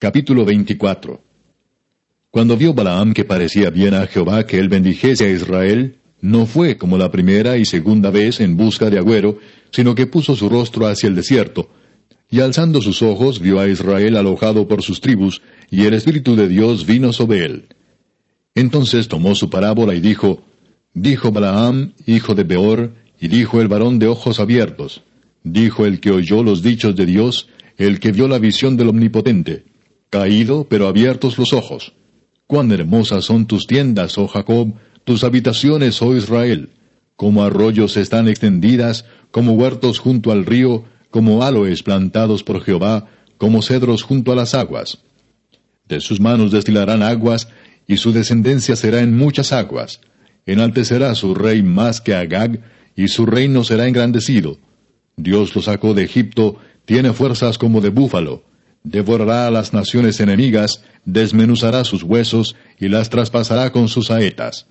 Capítulo 24 Cuando vio Balaam que parecía bien a Jehová que él bendijese a Israel, no fue como la primera y segunda vez en busca de agüero, sino que puso su rostro hacia el desierto, y alzando sus ojos vio a Israel alojado por sus tribus, y el Espíritu de Dios vino sobre él. Entonces tomó su parábola y dijo, Dijo Balaam, hijo de Beor, y dijo el varón de ojos abiertos, dijo el que oyó los dichos de Dios, el que vio la visión del Omnipotente, caído, pero abiertos los ojos. Cuán hermosas son tus tiendas, oh Jacob, tus habitaciones, oh Israel. Como arroyos están extendidas, como huertos junto al río, como aloes plantados por Jehová, como cedros junto a las aguas. De sus manos destilarán aguas, y su descendencia será en muchas aguas. Enaltecerá su rey más que Agag, y su reino será engrandecido. Dios lo sacó de Egipto, tiene fuerzas como de búfalo devorará a las naciones enemigas, desmenuzará sus huesos y las traspasará con sus saetas.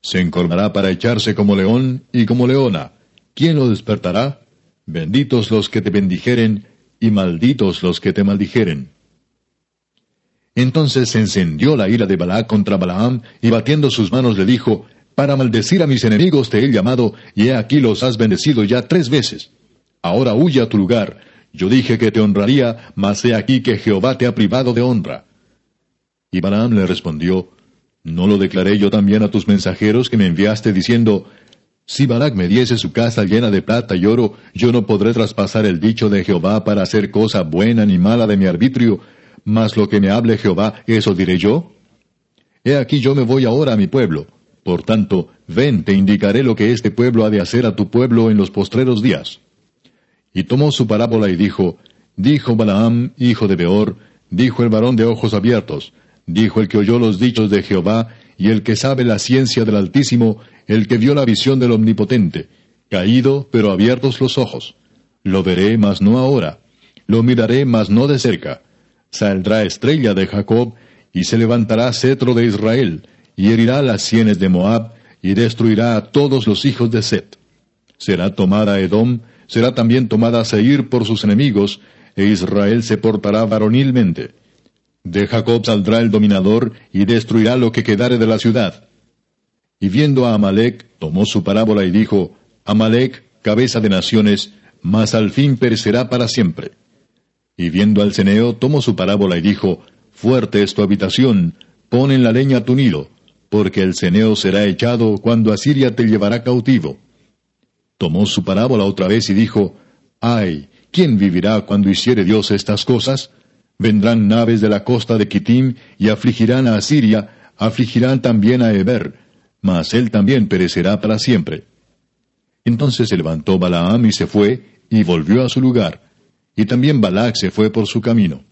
Se encorvará para echarse como león y como leona. ¿Quién lo despertará? Benditos los que te bendijeren y malditos los que te maldijeren. Entonces se encendió la ira de Balac contra Balaam, y batiendo sus manos le dijo, Para maldecir a mis enemigos te he llamado, y he aquí los has bendecido ya tres veces. Ahora huye a tu lugar, yo dije que te honraría, mas he aquí que Jehová te ha privado de honra. Y Balaam le respondió, ¿No lo declaré yo también a tus mensajeros que me enviaste diciendo, si Balac me diese su casa llena de plata y oro, yo no podré traspasar el dicho de Jehová para hacer cosa buena ni mala de mi arbitrio, mas lo que me hable Jehová, eso diré yo? He aquí yo me voy ahora a mi pueblo. Por tanto, ven, te indicaré lo que este pueblo ha de hacer a tu pueblo en los postreros días. Y tomó su parábola y dijo, Dijo Balaam, hijo de Beor, dijo el varón de ojos abiertos, dijo el que oyó los dichos de Jehová, y el que sabe la ciencia del Altísimo, el que vio la visión del Omnipotente, caído, pero abiertos los ojos. Lo veré, mas no ahora. Lo miraré, mas no de cerca. Saldrá estrella de Jacob, y se levantará cetro de Israel, y herirá las sienes de Moab, y destruirá a todos los hijos de Set. Será tomada Edom, será también tomada a Seir por sus enemigos, e Israel se portará varonilmente. De Jacob saldrá el dominador, y destruirá lo que quedare de la ciudad. Y viendo a Amalek, tomó su parábola y dijo, Amalek, cabeza de naciones, mas al fin perecerá para siempre. Y viendo al ceneo, tomó su parábola y dijo, Fuerte es tu habitación, pon en la leña tu nido, porque el ceneo será echado cuando Asiria te llevará cautivo. Tomó su parábola otra vez y dijo, Ay, ¿quién vivirá cuando hiciere Dios estas cosas? Vendrán naves de la costa de Kitim y afligirán a Asiria, afligirán también a Eber, mas él también perecerá para siempre. Entonces se levantó Balaam y se fue, y volvió a su lugar, y también Balac se fue por su camino.